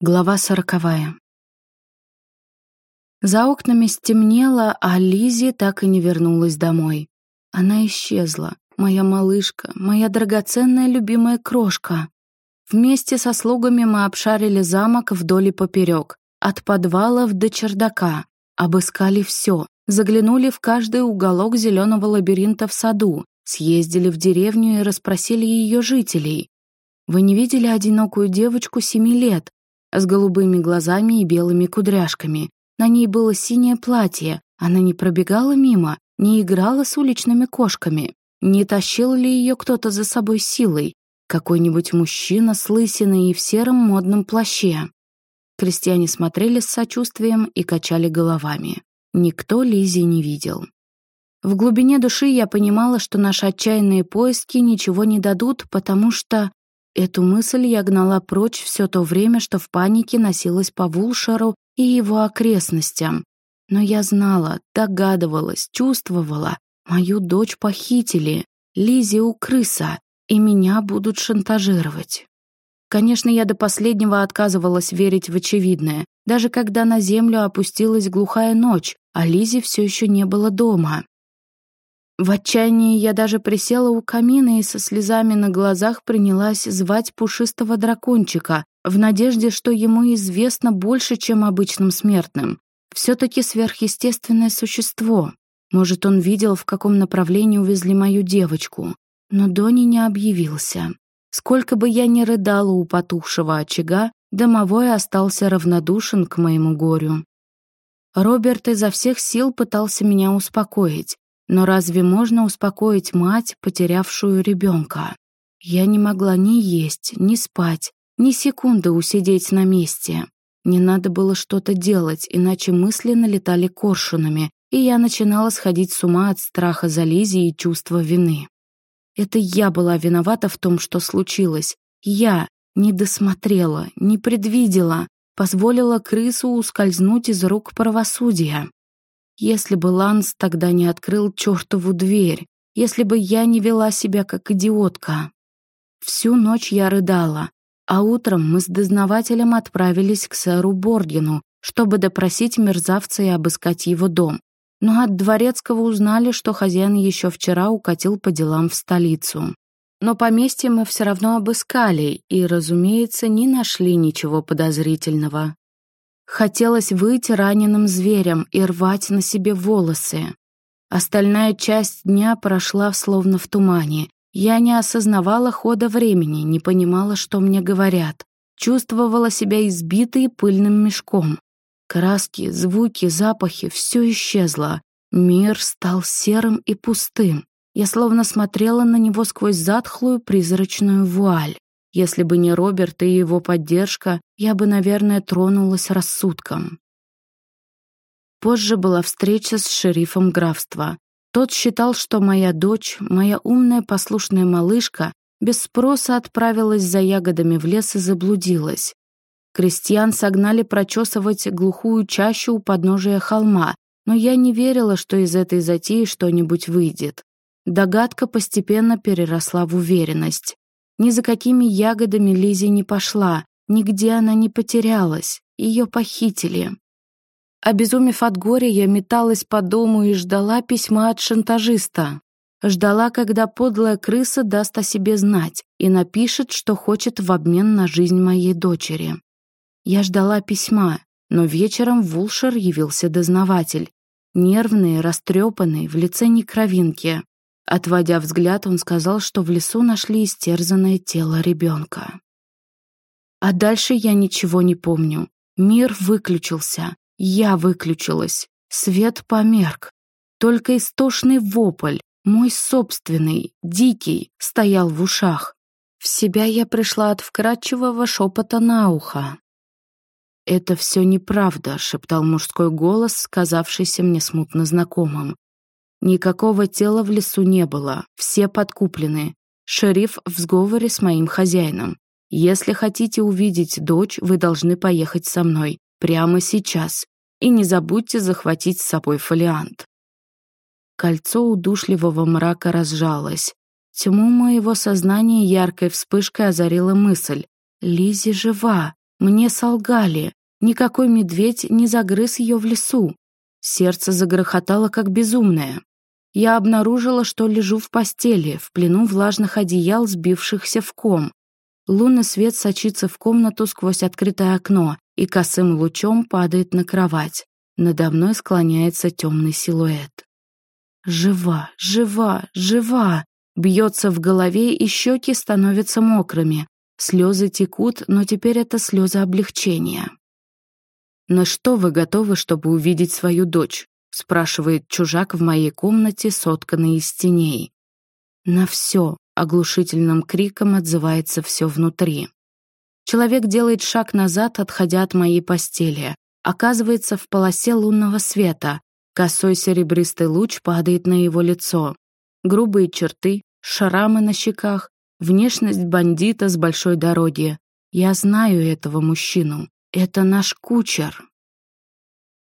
Глава сороковая. За окнами стемнело, а Лизи так и не вернулась домой. Она исчезла, моя малышка, моя драгоценная любимая крошка. Вместе со слугами мы обшарили замок вдоль и поперек, от подвалов до чердака, обыскали все, заглянули в каждый уголок зеленого лабиринта в саду, съездили в деревню и расспросили ее жителей. Вы не видели одинокую девочку семи лет, с голубыми глазами и белыми кудряшками. На ней было синее платье. Она не пробегала мимо, не играла с уличными кошками. Не тащил ли ее кто-то за собой силой? Какой-нибудь мужчина с лысиной и в сером модном плаще. Крестьяне смотрели с сочувствием и качали головами. Никто Лизи не видел. В глубине души я понимала, что наши отчаянные поиски ничего не дадут, потому что Эту мысль я гнала прочь все то время, что в панике носилась по Вулшеру и его окрестностям. Но я знала, догадывалась, чувствовала. Мою дочь похитили, Лизи у крыса, и меня будут шантажировать. Конечно, я до последнего отказывалась верить в очевидное, даже когда на землю опустилась глухая ночь, а Лизи все еще не было дома. В отчаянии я даже присела у камина и со слезами на глазах принялась звать пушистого дракончика, в надежде, что ему известно больше, чем обычным смертным. Все-таки сверхъестественное существо. Может, он видел, в каком направлении увезли мою девочку. Но Дони не объявился. Сколько бы я ни рыдала у потухшего очага, домовой остался равнодушен к моему горю. Роберт изо всех сил пытался меня успокоить, но разве можно успокоить мать, потерявшую ребенка? Я не могла ни есть, ни спать, ни секунды усидеть на месте. Не надо было что-то делать, иначе мысли налетали коршунами, и я начинала сходить с ума от страха за Лизи и чувства вины. Это я была виновата в том, что случилось. Я не досмотрела, не предвидела, позволила крысу ускользнуть из рук правосудия. Если бы Ланс тогда не открыл чертову дверь, если бы я не вела себя как идиотка. Всю ночь я рыдала, а утром мы с дознавателем отправились к сэру Боргину, чтобы допросить мерзавца и обыскать его дом. Но от дворецкого узнали, что хозяин еще вчера укатил по делам в столицу. Но поместье мы все равно обыскали и, разумеется, не нашли ничего подозрительного. Хотелось выйти раненым зверем и рвать на себе волосы. Остальная часть дня прошла словно в тумане. Я не осознавала хода времени, не понимала, что мне говорят. Чувствовала себя избитой пыльным мешком. Краски, звуки, запахи — все исчезло. Мир стал серым и пустым. Я словно смотрела на него сквозь затхлую призрачную вуаль. Если бы не Роберт и его поддержка, я бы, наверное, тронулась рассудком. Позже была встреча с шерифом графства. Тот считал, что моя дочь, моя умная послушная малышка, без спроса отправилась за ягодами в лес и заблудилась. Крестьян согнали прочесывать глухую чащу у подножия холма, но я не верила, что из этой затеи что-нибудь выйдет. Догадка постепенно переросла в уверенность. Ни за какими ягодами Лизи не пошла, нигде она не потерялась, ее похитили. Обезумев от горя, я металась по дому и ждала письма от шантажиста. Ждала, когда подлая крыса даст о себе знать и напишет, что хочет в обмен на жизнь моей дочери. Я ждала письма, но вечером в Вулшер явился дознаватель. Нервный, растрепанный, в лице некровинки. Отводя взгляд, он сказал, что в лесу нашли истерзанное тело ребенка. А дальше я ничего не помню. Мир выключился. Я выключилась. Свет померк. Только истошный вопль, мой собственный, дикий, стоял в ушах. В себя я пришла от вкрадчивого шепота на ухо. «Это все неправда», — шептал мужской голос, сказавшийся мне смутно знакомым. Никакого тела в лесу не было, все подкуплены. Шериф в сговоре с моим хозяином. Если хотите увидеть дочь, вы должны поехать со мной. Прямо сейчас. И не забудьте захватить с собой фолиант. Кольцо удушливого мрака разжалось. Тьму моего сознания яркой вспышкой озарила мысль. Лизи жива. Мне солгали. Никакой медведь не загрыз ее в лесу. Сердце загрохотало, как безумное. Я обнаружила, что лежу в постели, в плену влажных одеял, сбившихся в ком. Лунный свет сочится в комнату сквозь открытое окно и косым лучом падает на кровать. Надо мной склоняется темный силуэт. Жива, жива, жива! Бьется в голове, и щеки становятся мокрыми. Слезы текут, но теперь это слезы облегчения. «На что вы готовы, чтобы увидеть свою дочь?» Спрашивает чужак в моей комнате, сотканной из теней. «На все», — оглушительным криком отзывается все внутри. Человек делает шаг назад, отходя от моей постели. Оказывается в полосе лунного света. Косой серебристый луч падает на его лицо. Грубые черты, шрамы на щеках, внешность бандита с большой дороги. Я знаю этого мужчину. Это наш кучер.